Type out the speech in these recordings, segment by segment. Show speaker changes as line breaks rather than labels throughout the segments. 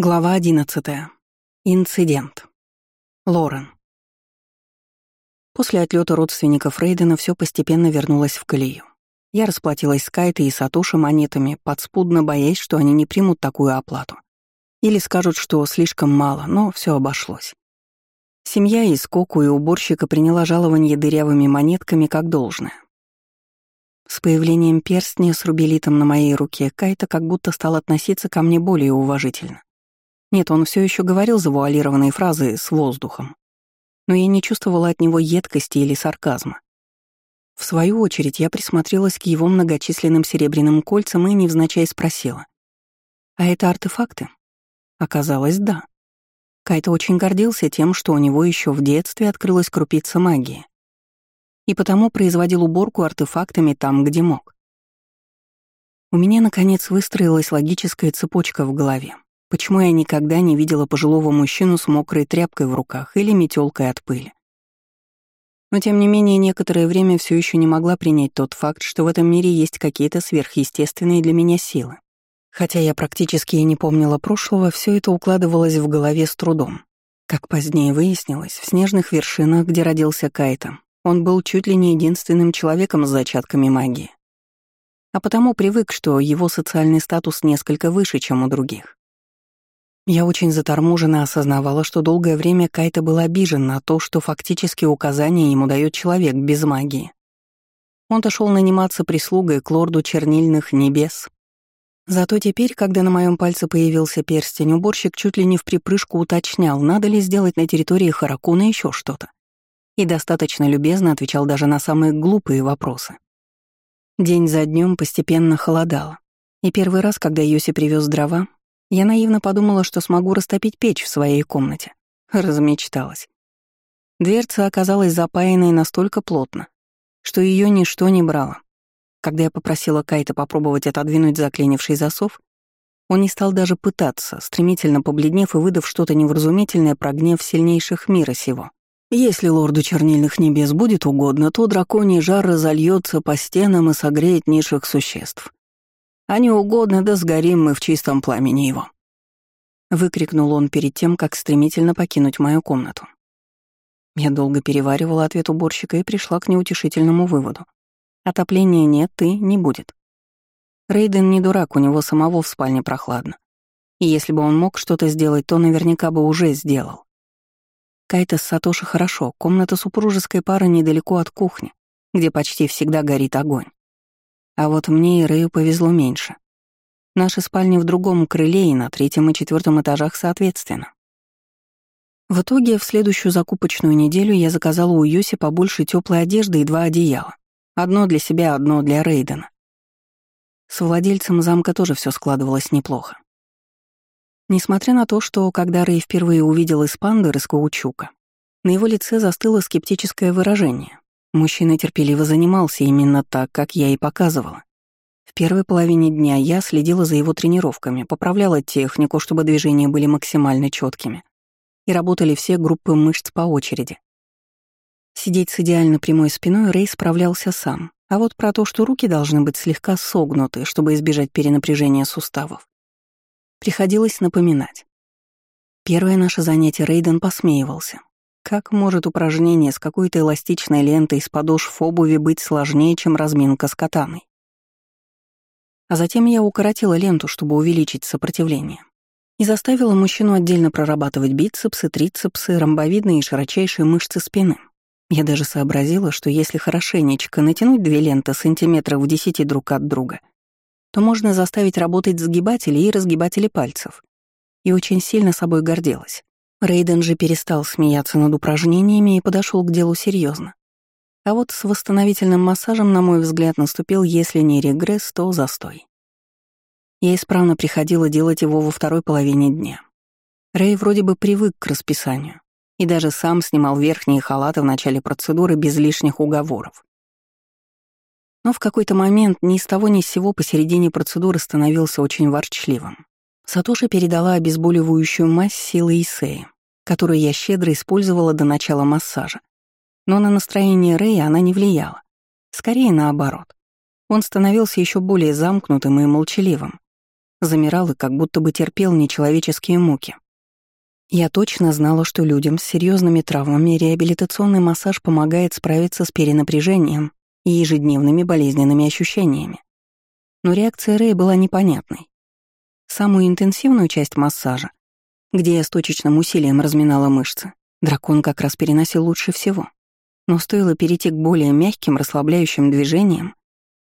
Глава 11. Инцидент. Лорен. После отлета родственников Рейдена все постепенно вернулось в колею. Я расплатилась с Кайтой и Сатоши монетами, подспудно боясь, что они не примут такую оплату. Или скажут, что слишком мало, но все обошлось. Семья из Коку и уборщика приняла жалование дырявыми монетками как должное. С появлением перстня с рубелитом на моей руке Кайта как будто стал относиться ко мне более уважительно. Нет, он все еще говорил завуалированные фразы с воздухом. Но я не чувствовала от него едкости или сарказма. В свою очередь я присмотрелась к его многочисленным серебряным кольцам и невзначай спросила. «А это артефакты?» Оказалось, да. Кайта очень гордился тем, что у него еще в детстве открылась крупица магии. И потому производил уборку артефактами там, где мог. У меня, наконец, выстроилась логическая цепочка в голове. Почему я никогда не видела пожилого мужчину с мокрой тряпкой в руках или метелкой от пыли? Но тем не менее, некоторое время все еще не могла принять тот факт, что в этом мире есть какие-то сверхъестественные для меня силы. Хотя я практически и не помнила прошлого, все это укладывалось в голове с трудом. Как позднее выяснилось, в снежных вершинах, где родился Кайта, он был чуть ли не единственным человеком с зачатками магии. А потому привык, что его социальный статус несколько выше, чем у других. Я очень заторможенно осознавала, что долгое время Кайта был обижен на то, что фактически указания ему дает человек без магии. Он-то шел наниматься прислугой к лорду чернильных небес. Зато теперь, когда на моем пальце появился перстень, уборщик чуть ли не в припрыжку уточнял, надо ли сделать на территории Харакуна еще что-то. И достаточно любезно отвечал даже на самые глупые вопросы. День за днем постепенно холодало. И первый раз, когда Йоси привез дрова, я наивно подумала, что смогу растопить печь в своей комнате. Размечталась. Дверца оказалась запаянной настолько плотно, что ее ничто не брало. Когда я попросила Кайта попробовать отодвинуть заклинивший засов, он не стал даже пытаться, стремительно побледнев и выдав что-то невразумительное про гнев сильнейших мира сего. Если лорду чернильных небес будет угодно, то драконий жар разольется по стенам и согреет низших существ. А не угодно, да сгорим мы в чистом пламени его. Выкрикнул он перед тем, как стремительно покинуть мою комнату. Я долго переваривала ответ уборщика и пришла к неутешительному выводу. Отопления нет и не будет. Рейден не дурак, у него самого в спальне прохладно. И если бы он мог что-то сделать, то наверняка бы уже сделал. Кайта с Сатоши хорошо, комната супружеской пары недалеко от кухни, где почти всегда горит огонь. А вот мне и Рэю повезло меньше. Наши спальни в другом крыле и на третьем и четвертом этажах соответственно. В итоге, в следующую закупочную неделю я заказала у Йоси побольше теплой одежды и два одеяла. Одно для себя, одно для Рейдена. С владельцем замка тоже все складывалось неплохо. Несмотря на то, что, когда Рэй впервые увидел Испандер из каучука, на его лице застыло скептическое выражение. Мужчина терпеливо занимался именно так, как я и показывала. В первой половине дня я следила за его тренировками, поправляла технику, чтобы движения были максимально четкими, и работали все группы мышц по очереди. Сидеть с идеально прямой спиной Рэй справлялся сам, а вот про то, что руки должны быть слегка согнуты, чтобы избежать перенапряжения суставов, приходилось напоминать. Первое наше занятие Рейден посмеивался. Как может упражнение с какой-то эластичной лентой из подошв обуви быть сложнее, чем разминка с катаной? А затем я укоротила ленту, чтобы увеличить сопротивление. И заставила мужчину отдельно прорабатывать бицепсы, трицепсы, ромбовидные и широчайшие мышцы спины. Я даже сообразила, что если хорошенечко натянуть две ленты сантиметров в десяти друг от друга, то можно заставить работать сгибатели и разгибатели пальцев. И очень сильно собой гордилась. Рейден же перестал смеяться над упражнениями и подошел к делу серьезно. А вот с восстановительным массажем, на мой взгляд, наступил, если не регресс, то застой. Я исправно приходила делать его во второй половине дня. Рэй вроде бы привык к расписанию и даже сам снимал верхние халаты в начале процедуры без лишних уговоров. Но в какой-то момент ни с того ни с сего посередине процедуры становился очень ворчливым. Сатоши передала обезболивающую мазь силы Исеи, которую я щедро использовала до начала массажа. Но на настроение Рэя она не влияла. Скорее наоборот. Он становился еще более замкнутым и молчаливым. замирал и как будто бы терпел нечеловеческие муки. Я точно знала, что людям с серьезными травмами реабилитационный массаж помогает справиться с перенапряжением и ежедневными болезненными ощущениями. Но реакция Рэя была непонятной. Самую интенсивную часть массажа, где я с точечным усилием разминала мышцы, дракон как раз переносил лучше всего. Но стоило перейти к более мягким, расслабляющим движениям,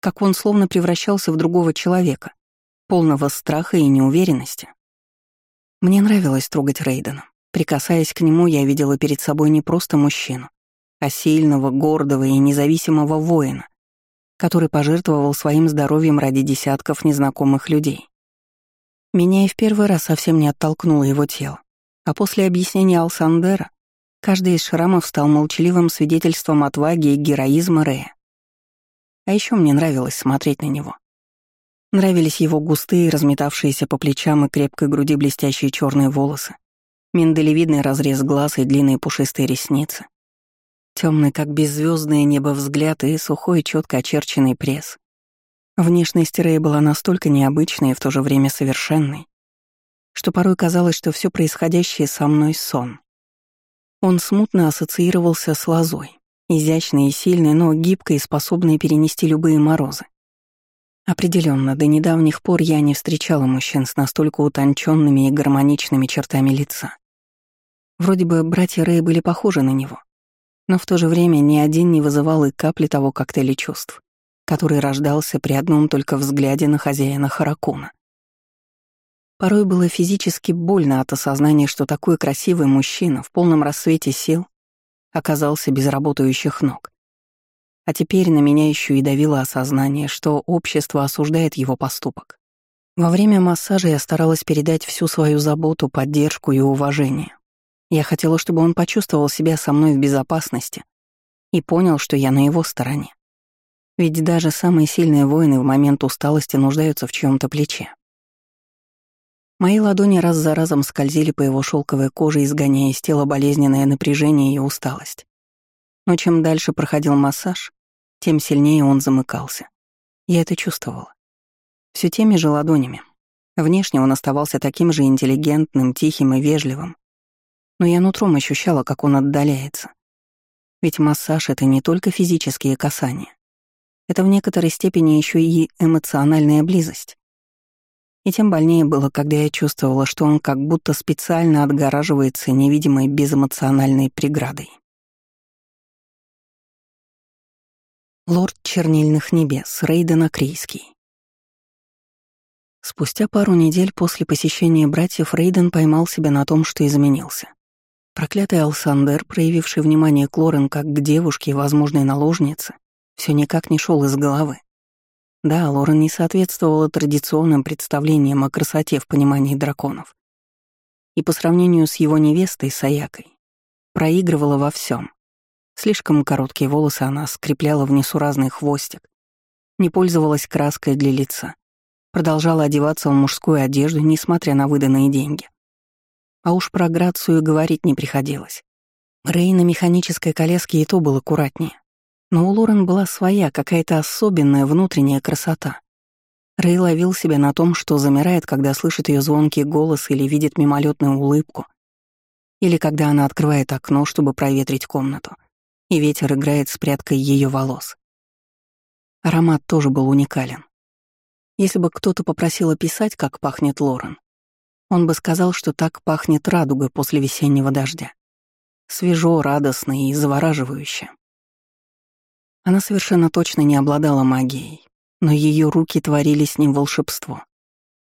как он словно превращался в другого человека, полного страха и неуверенности. Мне нравилось трогать Рейдена. Прикасаясь к нему, я видела перед собой не просто мужчину, а сильного, гордого и независимого воина, который пожертвовал своим здоровьем ради десятков незнакомых людей. Меня и в первый раз совсем не оттолкнуло его тело, а после объяснения Алсандера каждый из шрамов стал молчаливым свидетельством отваги и героизма Рея. А еще мне нравилось смотреть на него. Нравились его густые, разметавшиеся по плечам и крепкой груди блестящие черные волосы, миндалевидный разрез глаз и длинные пушистые ресницы, темный, как беззвездное небо взгляд и сухой, четко очерченный пресс. Внешность Рэя была настолько необычной и в то же время совершенной, что порой казалось, что все происходящее со мной — сон. Он смутно ассоциировался с лозой, изящной и сильной, но гибкой и способной перенести любые морозы. Определенно, до недавних пор я не встречала мужчин с настолько утонченными и гармоничными чертами лица. Вроде бы братья Рэй были похожи на него, но в то же время ни один не вызывал и капли того коктейля чувств, который рождался при одном только взгляде на хозяина Харакуна. Порой было физически больно от осознания, что такой красивый мужчина в полном рассвете сил оказался без работающих ног. А теперь на меня еще и давило осознание, что общество осуждает его поступок. Во время массажа я старалась передать всю свою заботу, поддержку и уважение. Я хотела, чтобы он почувствовал себя со мной в безопасности и понял, что я на его стороне. Ведь даже самые сильные воины в момент усталости нуждаются в чьем то плече. Мои ладони раз за разом скользили по его шелковой коже, изгоняя из тела болезненное напряжение и усталость. Но чем дальше проходил массаж, тем сильнее он замыкался. Я это чувствовала. Все теми же ладонями. Внешне он оставался таким же интеллигентным, тихим и вежливым. Но я нутром ощущала, как он отдаляется. Ведь массаж — это не только физические касания. Это в некоторой степени еще и эмоциональная близость. И тем больнее было, когда я чувствовала, что он как будто специально отгораживается невидимой безэмоциональной преградой. Лорд Чернильных Небес, Рейден Акрийский. Спустя пару недель после посещения братьев Рейден поймал себя на том, что изменился. Проклятый Алсандер, проявивший внимание к Лорен как к девушке и возможной наложнице, все никак не шел из головы. Да, Лорен не соответствовала традиционным представлениям о красоте в понимании драконов. И по сравнению с его невестой Саякой, проигрывала во всем. Слишком короткие волосы она скрепляла в несуразный хвостик, не пользовалась краской для лица, продолжала одеваться в мужскую одежду, несмотря на выданные деньги. А уж про грацию говорить не приходилось. Рэй на механической коляске и то был аккуратнее. Но у Лорен была своя, какая-то особенная внутренняя красота. Рэй ловил себя на том, что замирает, когда слышит ее звонкий голос или видит мимолетную улыбку, или когда она открывает окно, чтобы проветрить комнату и ветер играет с прядкой ее волос. Аромат тоже был уникален. Если бы кто-то попросил описать, как пахнет Лорен, он бы сказал, что так пахнет радуга после весеннего дождя. Свежо, радостно и завораживающе. Она совершенно точно не обладала магией, но ее руки творили с ним волшебство.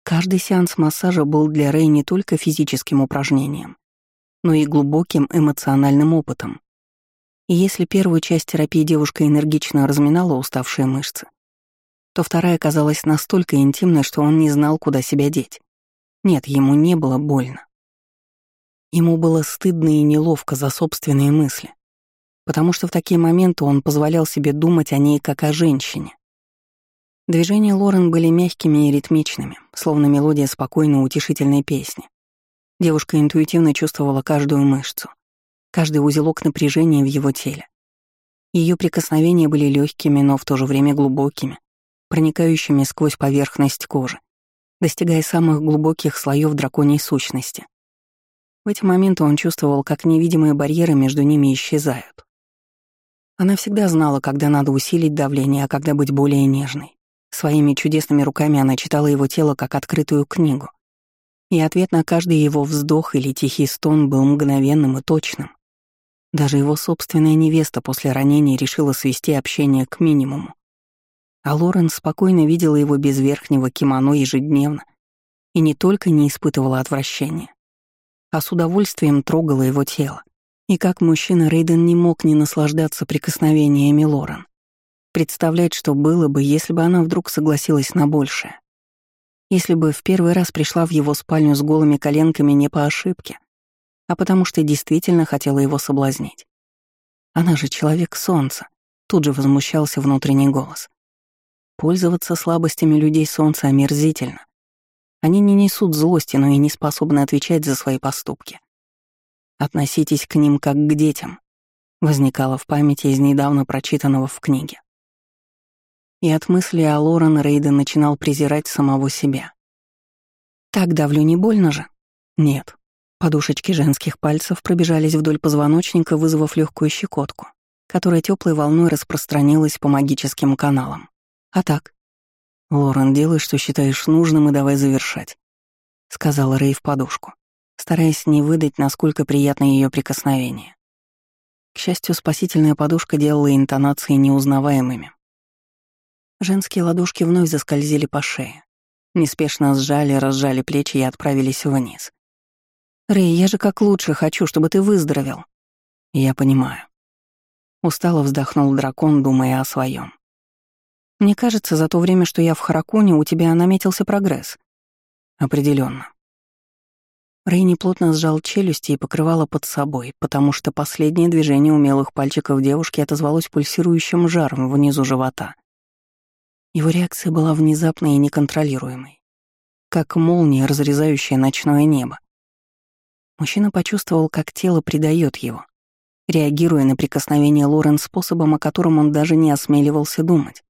Каждый сеанс массажа был для Рэй не только физическим упражнением, но и глубоким эмоциональным опытом, и если первую часть терапии девушка энергично разминала уставшие мышцы, то вторая казалась настолько интимной, что он не знал, куда себя деть. Нет, ему не было больно. Ему было стыдно и неловко за собственные мысли, потому что в такие моменты он позволял себе думать о ней как о женщине. Движения Лорен были мягкими и ритмичными, словно мелодия спокойной утешительной песни. Девушка интуитивно чувствовала каждую мышцу, каждый узелок напряжения в его теле. Ее прикосновения были легкими, но в то же время глубокими, проникающими сквозь поверхность кожи, достигая самых глубоких слоев драконьей сущности. В эти моменты он чувствовал, как невидимые барьеры между ними исчезают. Она всегда знала, когда надо усилить давление, а когда быть более нежной. Своими чудесными руками она читала его тело как открытую книгу. И ответ на каждый его вздох или тихий стон был мгновенным и точным. Даже его собственная невеста после ранения решила свести общение к минимуму. А Лорен спокойно видела его без верхнего кимоно ежедневно и не только не испытывала отвращения, а с удовольствием трогала его тело. И как мужчина Рейден не мог не наслаждаться прикосновениями Лорен. Представлять, что было бы, если бы она вдруг согласилась на большее. Если бы в первый раз пришла в его спальню с голыми коленками не по ошибке, а потому что действительно хотела его соблазнить. Она же человек солнца, тут же возмущался внутренний голос. Пользоваться слабостями людей солнца омерзительно. Они не несут злости, но и не способны отвечать за свои поступки. Относитесь к ним как к детям, возникало в памяти из недавно прочитанного в книге. И от мысли о Лорен Рейден начинал презирать самого себя. «Так давлю, не больно же?» «Нет», Подушечки женских пальцев пробежались вдоль позвоночника, вызвав легкую щекотку, которая теплой волной распространилась по магическим каналам. А так? «Лорен, делай, что считаешь нужным, и давай завершать», — сказала Рэй в подушку, стараясь не выдать, насколько приятно ее прикосновение. К счастью, спасительная подушка делала интонации неузнаваемыми. Женские ладошки вновь заскользили по шее, неспешно сжали, разжали плечи и отправились вниз. «Рэй, я же как лучше хочу, чтобы ты выздоровел». «Я понимаю». Устало вздохнул дракон, думая о своем. «Мне кажется, за то время, что я в Харакуне, у тебя наметился прогресс». Определенно. Рэй неплотно сжал челюсти и покрывала под собой, потому что последнее движение умелых пальчиков девушки отозвалось пульсирующим жаром внизу живота. Его реакция была внезапной и неконтролируемой, как молния, разрезающая ночное небо. Мужчина почувствовал, как тело предает его, реагируя на прикосновение Лорен способом, о котором он даже не осмеливался думать.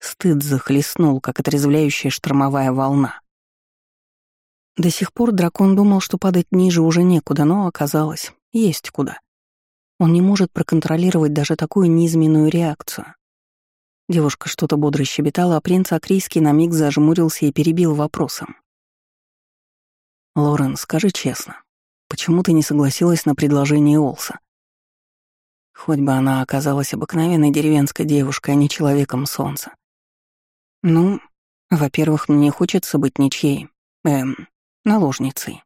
Стыд захлестнул, как отрезвляющая штормовая волна. До сих пор дракон думал, что падать ниже уже некуда, но оказалось, есть куда. Он не может проконтролировать даже такую низменную реакцию. Девушка что-то бодро щебетала, а принц Акрийский на миг зажмурился и перебил вопросом. «Лорен, скажи честно, Почему ты не согласилась на предложение Олса? Хоть бы она оказалась обыкновенной деревенской девушкой, а не человеком солнца. Ну, во-первых, мне хочется быть ничьей, эм, наложницей.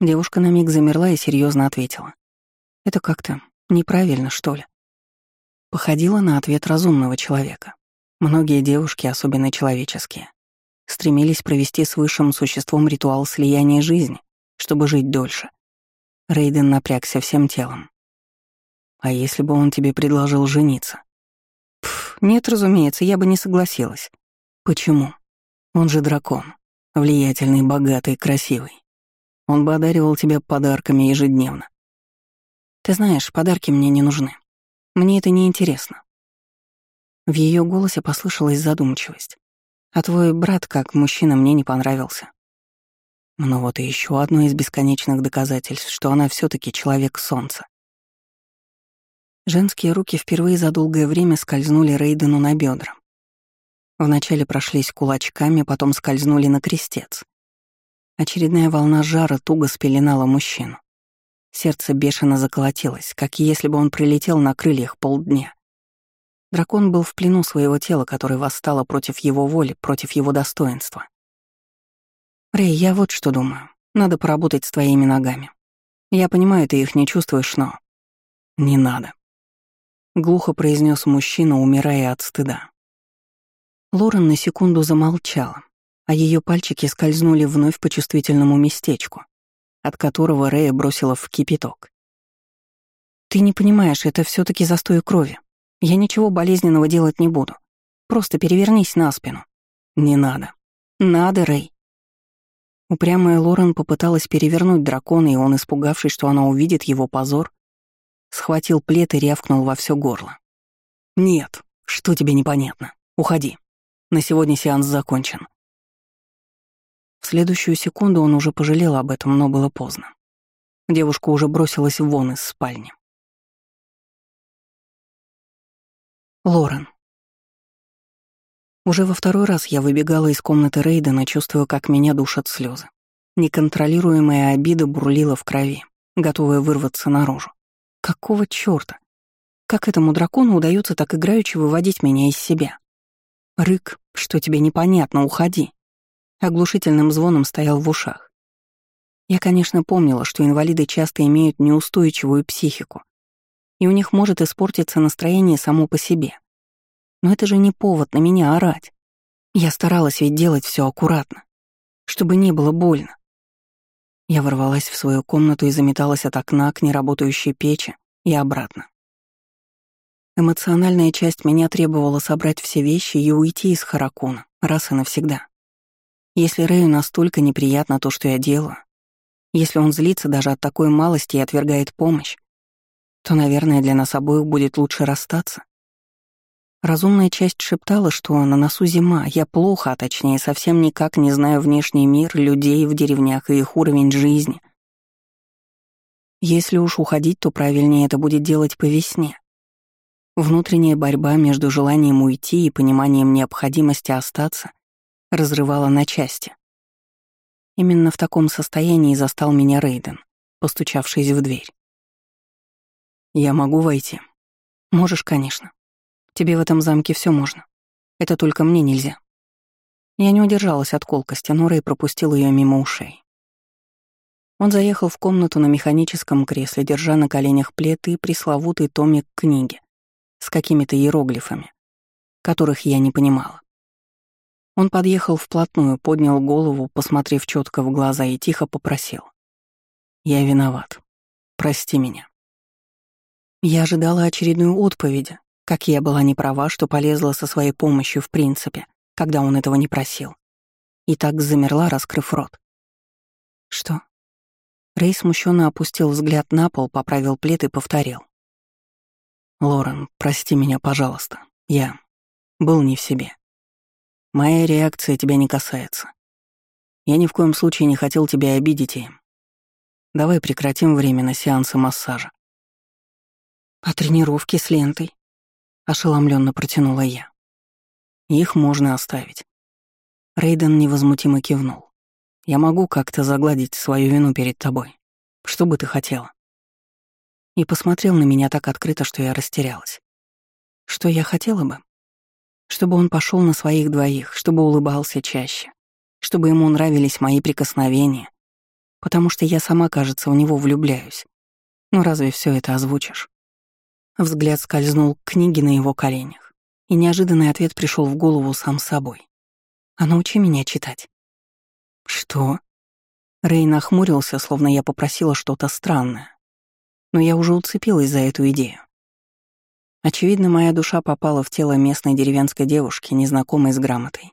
Девушка на миг замерла и серьезно ответила. Это как-то неправильно, что ли? Походила на ответ разумного человека. Многие девушки, особенно человеческие, стремились провести с высшим существом ритуал слияния жизни, чтобы жить дольше. Рейден напрягся всем телом. А если бы он тебе предложил жениться? Пф, нет, разумеется, я бы не согласилась. Почему? Он же дракон. Влиятельный, богатый, красивый. Он бы одаривал тебя подарками ежедневно. Ты знаешь, подарки мне не нужны. Мне это не интересно. В ее голосе послышалась задумчивость. А твой брат, как мужчина, мне не понравился. Но вот и еще одно из бесконечных доказательств, что она все таки человек солнца. Женские руки впервые за долгое время скользнули Рейдену на бедра. Вначале прошлись кулачками, потом скользнули на крестец. Очередная волна жара туго спеленала мужчину. Сердце бешено заколотилось, как если бы он прилетел на крыльях полдня. Дракон был в плену своего тела, которое восстало против его воли, против его достоинства. Рэй, я вот что думаю. Надо поработать с твоими ногами. Я понимаю, ты их не чувствуешь, но... Не надо. Глухо произнес мужчина, умирая от стыда. Лорен на секунду замолчала, а ее пальчики скользнули вновь по чувствительному местечку, от которого Рэя бросила в кипяток. «Ты не понимаешь, это все таки застой крови. Я ничего болезненного делать не буду. Просто перевернись на спину». «Не надо». «Надо, Рэй. Упрямая Лорен попыталась перевернуть дракона, и он, испугавшись, что она увидит его позор, схватил плед и рявкнул во все горло. «Нет, что тебе непонятно? Уходи. На сегодня сеанс закончен». В следующую секунду он уже пожалел об этом, но было поздно. Девушка уже бросилась вон из спальни. Лорен. Уже во второй раз я выбегала из комнаты Рейдена, чувствуя, как меня душат слезы. Неконтролируемая обида бурлила в крови, готовая вырваться наружу. Какого чёрта? Как этому дракону удается так играючи выводить меня из себя? Рык, что тебе непонятно, уходи. Оглушительным звоном стоял в ушах. Я, конечно, помнила, что инвалиды часто имеют неустойчивую психику, и у них может испортиться настроение само по себе. Но это же не повод на меня орать. Я старалась ведь делать все аккуратно, чтобы не было больно. Я ворвалась в свою комнату и заметалась от окна к неработающей печи и обратно. Эмоциональная часть меня требовала собрать все вещи и уйти из Харакуна раз и навсегда. Если Рэю настолько неприятно то, что я делаю, если он злится даже от такой малости и отвергает помощь, то, наверное, для нас обоих будет лучше расстаться. Разумная часть шептала, что на носу зима, я плохо, а точнее совсем никак не знаю внешний мир, людей в деревнях и их уровень жизни. Если уж уходить, то правильнее это будет делать по весне. Внутренняя борьба между желанием уйти и пониманием необходимости остаться разрывала на части. Именно в таком состоянии застал меня Рейден, постучавшись в дверь. «Я могу войти?» «Можешь, конечно», Тебе в этом замке все можно. Это только мне нельзя. Я не удержалась от колкости, но Рэй пропустил ее мимо ушей. Он заехал в комнату на механическом кресле, держа на коленях плед и пресловутый томик книги с какими-то иероглифами, которых я не понимала. Он подъехал вплотную, поднял голову, посмотрев четко в глаза и тихо попросил. «Я виноват. Прости меня». Я ожидала очередной отповеди, как я была не права, что полезла со своей помощью в принципе, когда он этого не просил. И так замерла, раскрыв рот. Что? Рэй смущенно опустил взгляд на пол, поправил плед и повторил. «Лорен, прости меня, пожалуйста. Я был не в себе. Моя реакция тебя не касается. Я ни в коем случае не хотел тебя обидеть и... Давай прекратим время на сеансы массажа. А тренировки с лентой? ошеломленно протянула я. Их можно оставить. Рейден невозмутимо кивнул. Я могу как-то загладить свою вину перед тобой. Что бы ты хотела? И посмотрел на меня так открыто, что я растерялась. Что я хотела бы? Чтобы он пошел на своих двоих, чтобы улыбался чаще, чтобы ему нравились мои прикосновения, потому что я сама, кажется, в него влюбляюсь. Ну разве все это озвучишь? Взгляд скользнул к книге на его коленях, и неожиданный ответ пришел в голову сам собой. «А научи меня читать». «Что?» Рэй нахмурился, словно я попросила что-то странное. Но я уже уцепилась за эту идею. Очевидно, моя душа попала в тело местной деревенской девушки, незнакомой с грамотой.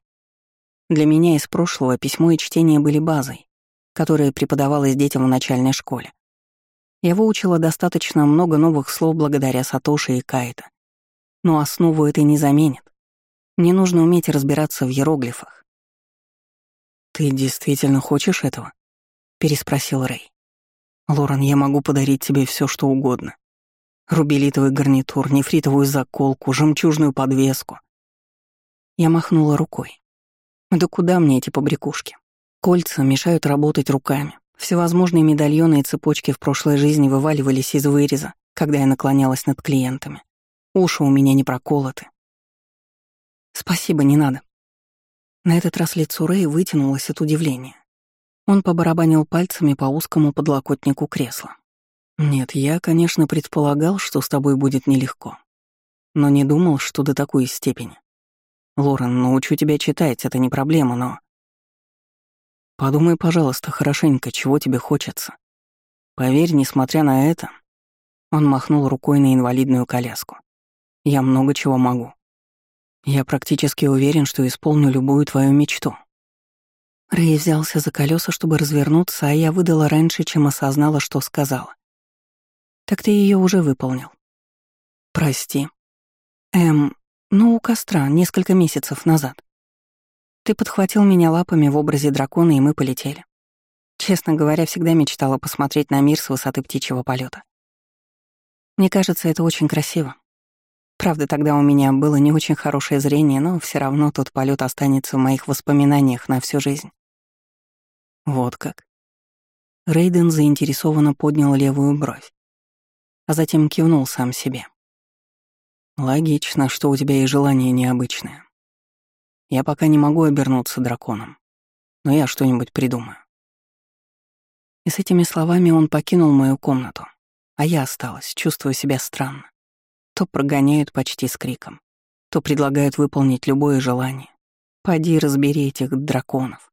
Для меня из прошлого письмо и чтение были базой, которая преподавалась детям в начальной школе. Я выучила достаточно много новых слов благодаря Сатоши и Кайта. Но основу это не заменит. Мне нужно уметь разбираться в иероглифах. «Ты действительно хочешь этого?» — переспросил Рэй. «Лорен, я могу подарить тебе все, что угодно. Рубелитовый гарнитур, нефритовую заколку, жемчужную подвеску». Я махнула рукой. «Да куда мне эти побрякушки? Кольца мешают работать руками, Всевозможные медальоны и цепочки в прошлой жизни вываливались из выреза, когда я наклонялась над клиентами. Уши у меня не проколоты. «Спасибо, не надо». На этот раз лицо Рэй вытянулось от удивления. Он побарабанил пальцами по узкому подлокотнику кресла. «Нет, я, конечно, предполагал, что с тобой будет нелегко. Но не думал, что до такой степени. Лорен, научу тебя читать, это не проблема, но...» Подумай, пожалуйста, хорошенько, чего тебе хочется. Поверь, несмотря на это, он махнул рукой на инвалидную коляску. Я много чего могу. Я практически уверен, что исполню любую твою мечту. Рэй взялся за колеса, чтобы развернуться, а я выдала раньше, чем осознала, что сказала. Так ты ее уже выполнил. Прости. Эм, ну, у костра, несколько месяцев назад. Ты подхватил меня лапами в образе дракона, и мы полетели. Честно говоря, всегда мечтала посмотреть на мир с высоты птичьего полета. Мне кажется, это очень красиво. Правда, тогда у меня было не очень хорошее зрение, но все равно тот полет останется в моих воспоминаниях на всю жизнь. Вот как. Рейден заинтересованно поднял левую бровь, а затем кивнул сам себе. Логично, что у тебя и желание необычное. Я пока не могу обернуться драконом, но я что-нибудь придумаю. И с этими словами он покинул мою комнату, а я осталась, чувствуя себя странно. То прогоняют почти с криком, то предлагают выполнить любое желание. Поди разбери этих драконов.